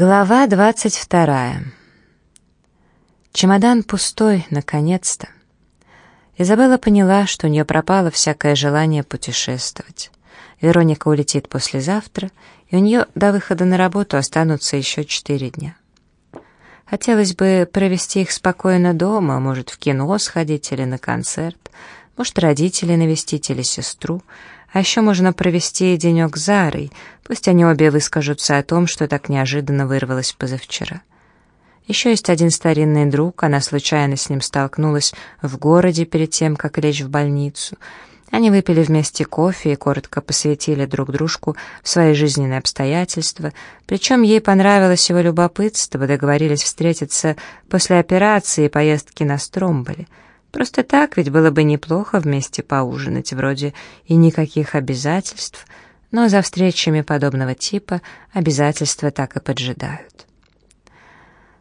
Глава двадцать вторая. Чемодан пустой, наконец-то. Изабелла поняла, что у нее пропало всякое желание путешествовать. Вероника улетит послезавтра, и у нее до выхода на работу останутся еще четыре дня. Хотелось бы провести их спокойно дома, может, в кино сходить или на концерт, может, родителей навестить или сестру — а еще можно провести денек с Зарой, пусть они обе выскажутся о том, что так неожиданно вырвалось позавчера. Еще есть один старинный друг, она случайно с ним столкнулась в городе перед тем, как лечь в больницу. Они выпили вместе кофе и коротко посвятили друг дружку в свои жизненные обстоятельства, причем ей понравилось его любопытство, договорились встретиться после операции и поездки на Стромболе — Просто так ведь было бы неплохо вместе поужинать, вроде и никаких обязательств, но за встречами подобного типа обязательства так и поджидают.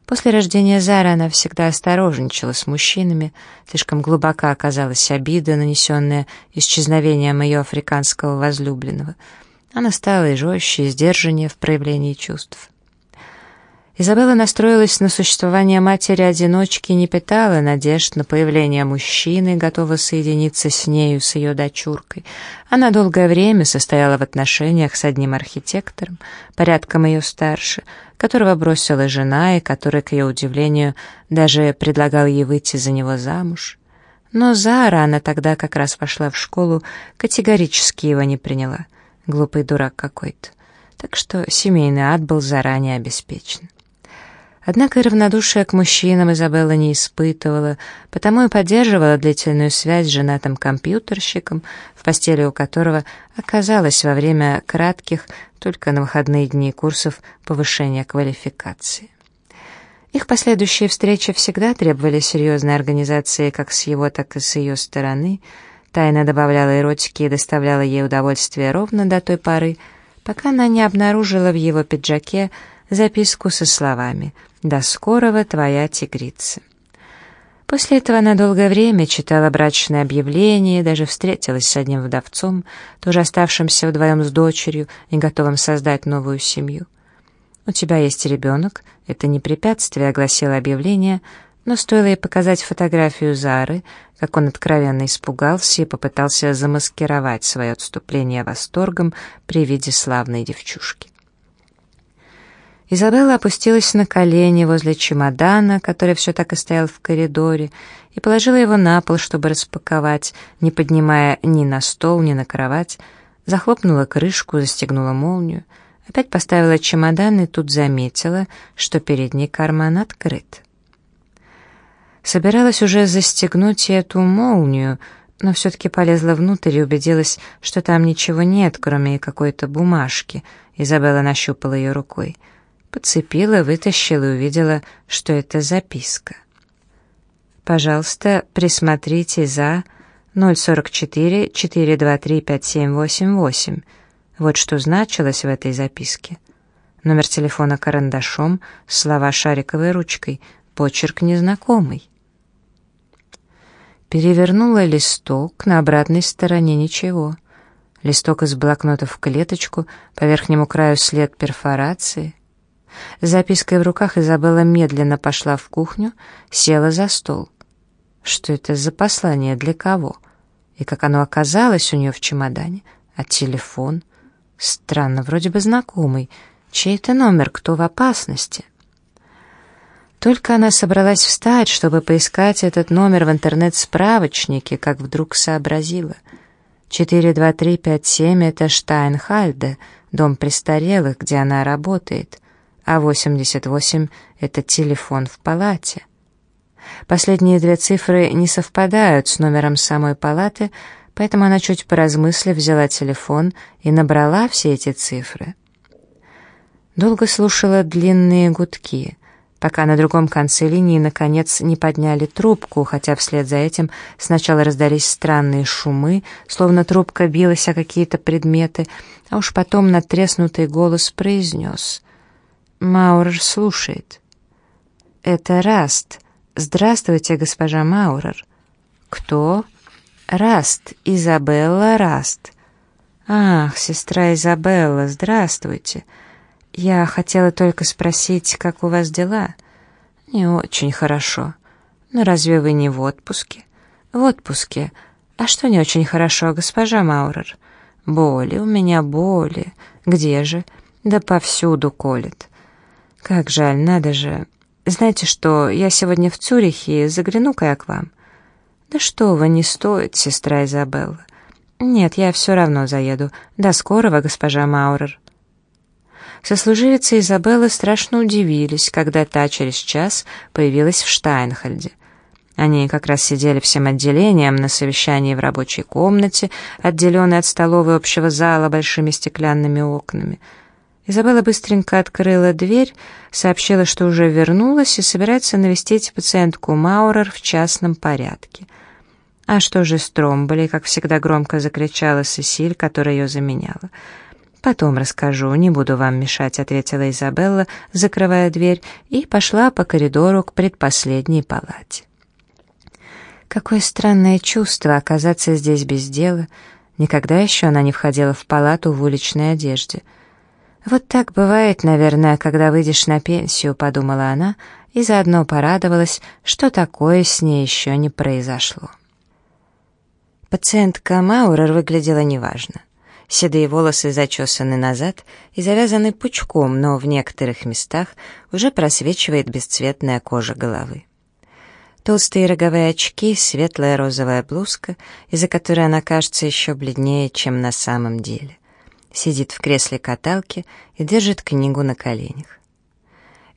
После рождения Зары она всегда осторожничала с мужчинами, слишком глубока оказалась обида, нанесенная исчезновением ее африканского возлюбленного. Она стала и жестче, и сдержаннее в проявлении чувств. Изабелла настроилась на существование матери-одиночки и не питала надежд на появление мужчины, готового соединиться с нею, с ее дочуркой. Она долгое время состояла в отношениях с одним архитектором, порядком ее старше, которого бросила жена и который, к ее удивлению, даже предлагал ей выйти за него замуж. Но Зара, она тогда как раз пошла в школу, категорически его не приняла. Глупый дурак какой-то. Так что семейный ад был заранее обеспечен. Однако равнодушие к мужчинам Изабелла не испытывала, потому и поддерживала длительную связь с женатым компьютерщиком, в постели у которого оказалась во время кратких, только на выходные дни курсов повышения квалификации. Их последующие встречи всегда требовали серьезной организации как с его, так и с ее стороны, тайна добавляла эротики и доставляла ей удовольствие ровно до той поры, пока она не обнаружила в его пиджаке записку со словами «До скорого, твоя тигрица». После этого она долгое время читала брачное объявление, даже встретилась с одним вдовцом, тоже оставшимся вдвоем с дочерью и готовым создать новую семью. «У тебя есть ребенок, это не препятствие», — огласило объявление, но стоило ей показать фотографию Зары, как он откровенно испугался и попытался замаскировать свое отступление восторгом при виде славной девчушки. Изабелла опустилась на колени возле чемодана, который все так и стоял в коридоре, и положила его на пол, чтобы распаковать, не поднимая ни на стол, ни на кровать, захлопнула крышку, застегнула молнию, опять поставила чемодан и тут заметила, что передний карман открыт. Собиралась уже застегнуть эту молнию, но все-таки полезла внутрь и убедилась, что там ничего нет, кроме какой-то бумажки. Изабелла нащупала ее рукой — Подцепила, вытащила и увидела, что это записка. «Пожалуйста, присмотрите за 044-423-5788». Вот что значилось в этой записке. Номер телефона карандашом, слова шариковой ручкой, почерк незнакомый. Перевернула листок, на обратной стороне ничего. Листок из блокнота в клеточку, по верхнему краю след перфорации. С запиской в руках Изабелла медленно пошла в кухню, села за стол. Что это за послание, для кого? И как оно оказалось у нее в чемодане? А телефон? Странно, вроде бы знакомый. Чей это номер, кто в опасности? Только она собралась встать, чтобы поискать этот номер в интернет-справочнике, как вдруг сообразила. 42357 — это Штайнхальде, дом престарелых, где она работает а 88 — это телефон в палате. Последние две цифры не совпадают с номером самой палаты, поэтому она, чуть поразмыслив, взяла телефон и набрала все эти цифры. Долго слушала длинные гудки, пока на другом конце линии, наконец, не подняли трубку, хотя вслед за этим сначала раздались странные шумы, словно трубка билась о какие-то предметы, а уж потом надтреснутый голос произнес — Маурер слушает. «Это Раст. Здравствуйте, госпожа Маурер». «Кто?» «Раст. Изабелла Раст». «Ах, сестра Изабелла, здравствуйте. «Я хотела только спросить, как у вас дела?» «Не очень хорошо. Но разве вы не в отпуске?» «В отпуске. А что не очень хорошо, госпожа Маурер?» «Боли, у меня боли. Где же?» «Да повсюду колет». «Как жаль, надо же. Знаете что, я сегодня в Цюрихе, загляну-ка я к вам». «Да что вы, не стоит, сестра Изабелла». «Нет, я все равно заеду. До скорого, госпожа Маурер». Сослуживицы Изабеллы страшно удивились, когда та через час появилась в Штайнхальде. Они как раз сидели всем отделением на совещании в рабочей комнате, отделенной от столовой общего зала большими стеклянными окнами. Изабелла быстренько открыла дверь, сообщила, что уже вернулась и собирается навестить пациентку Маурер в частном порядке. «А что же с Тромболи?» — как всегда громко закричала Сесиль, которая ее заменяла. «Потом расскажу, не буду вам мешать», — ответила Изабелла, закрывая дверь, и пошла по коридору к предпоследней палате. Какое странное чувство оказаться здесь без дела. Никогда еще она не входила в палату в уличной одежде. «Вот так бывает, наверное, когда выйдешь на пенсию», — подумала она, и заодно порадовалась, что такое с ней еще не произошло. Пациентка Маурер выглядела неважно. Седые волосы зачесаны назад и завязаны пучком, но в некоторых местах уже просвечивает бесцветная кожа головы. Толстые роговые очки, светлая розовая блузка, из-за которой она кажется еще бледнее, чем на самом деле. Сидит в кресле каталки и держит книгу на коленях.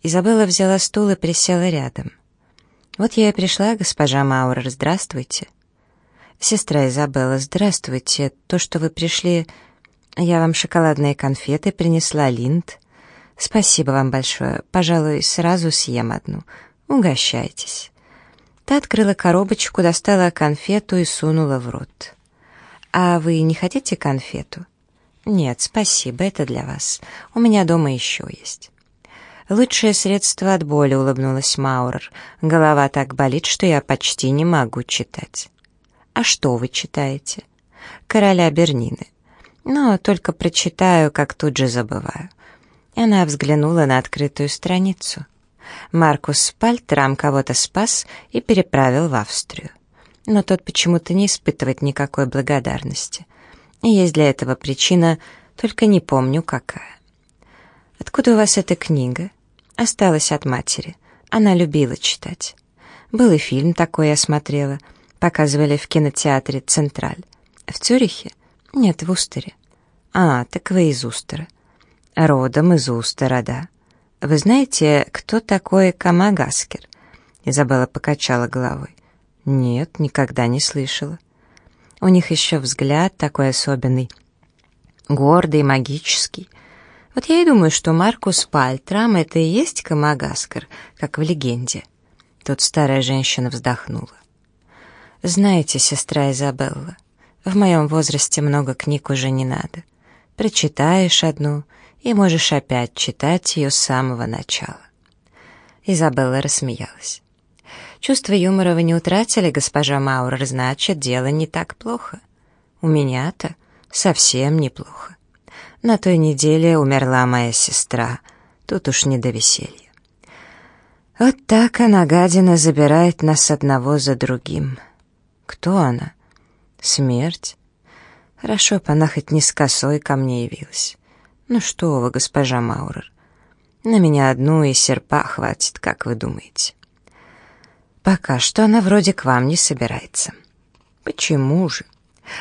Изабелла взяла стул и присела рядом. «Вот я и пришла, госпожа Маурер, здравствуйте». «Сестра Изабелла, здравствуйте. То, что вы пришли... Я вам шоколадные конфеты принесла, Линд. Спасибо вам большое. Пожалуй, сразу съем одну. Угощайтесь». Та открыла коробочку, достала конфету и сунула в рот. «А вы не хотите конфету?» «Нет, спасибо, это для вас. У меня дома еще есть». «Лучшее средство от боли», — улыбнулась Маурер. «Голова так болит, что я почти не могу читать». «А что вы читаете?» «Короля Бернины». «Но только прочитаю, как тут же забываю». Она взглянула на открытую страницу. Маркус Пальтерам кого-то спас и переправил в Австрию. Но тот почему-то не испытывает никакой благодарности. Есть для этого причина, только не помню какая. «Откуда у вас эта книга?» «Осталась от матери. Она любила читать. Был и фильм такой я смотрела — Показывали в кинотеатре «Централь». В Цюрихе? Нет, в Устере. А, так вы из Устера. Родом из Устера, да. Вы знаете, кто такой Камагаскер? Изабелла покачала головой. Нет, никогда не слышала. У них еще взгляд такой особенный, гордый, магический. Вот я и думаю, что Маркус Пальтрам — это и есть Камагаскар, как в легенде. Тут старая женщина вздохнула. Знаете, сестра Изабелла, в моем возрасте много книг уже не надо. Прочитаешь одну и можешь опять читать ее с самого начала. Изабелла рассмеялась. Чувство юмора вы не утратили, госпожа Маурер, значит, дело не так плохо. У меня-то совсем неплохо. На той неделе умерла моя сестра, тут уж не до веселья. Вот так она, гадина, забирает нас одного за другим. Кто она? Смерть? Хорошо б она хоть не с косой ко мне явилась. Ну что вы, госпожа Маурер, на меня одну и серпа хватит, как вы думаете? Пока что она вроде к вам не собирается. Почему же?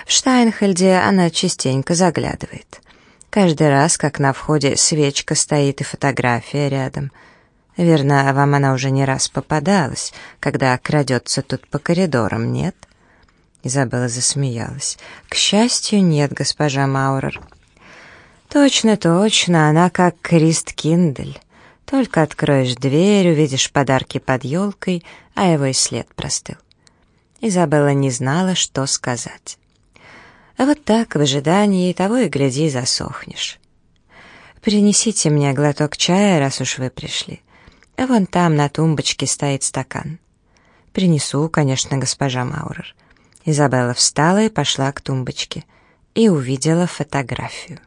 В Штайнхельде она частенько заглядывает. Каждый раз, как на входе свечка стоит и фотография рядом. Верно, вам она уже не раз попадалась, когда крадется тут по коридорам, нет? — Изабелла засмеялась. «К счастью, нет, госпожа Маурер». «Точно, точно, она как Крист Киндель. Только откроешь дверь, увидишь подарки под елкой, а его и след простыл». Изабелла не знала, что сказать. А вот так, в ожидании того и гляди, засохнешь. «Принесите мне глоток чая, раз уж вы пришли. Вон там на тумбочке стоит стакан». «Принесу, конечно, госпожа Маурер». Изабелла встала и пошла к тумбочке и увидела фотографию.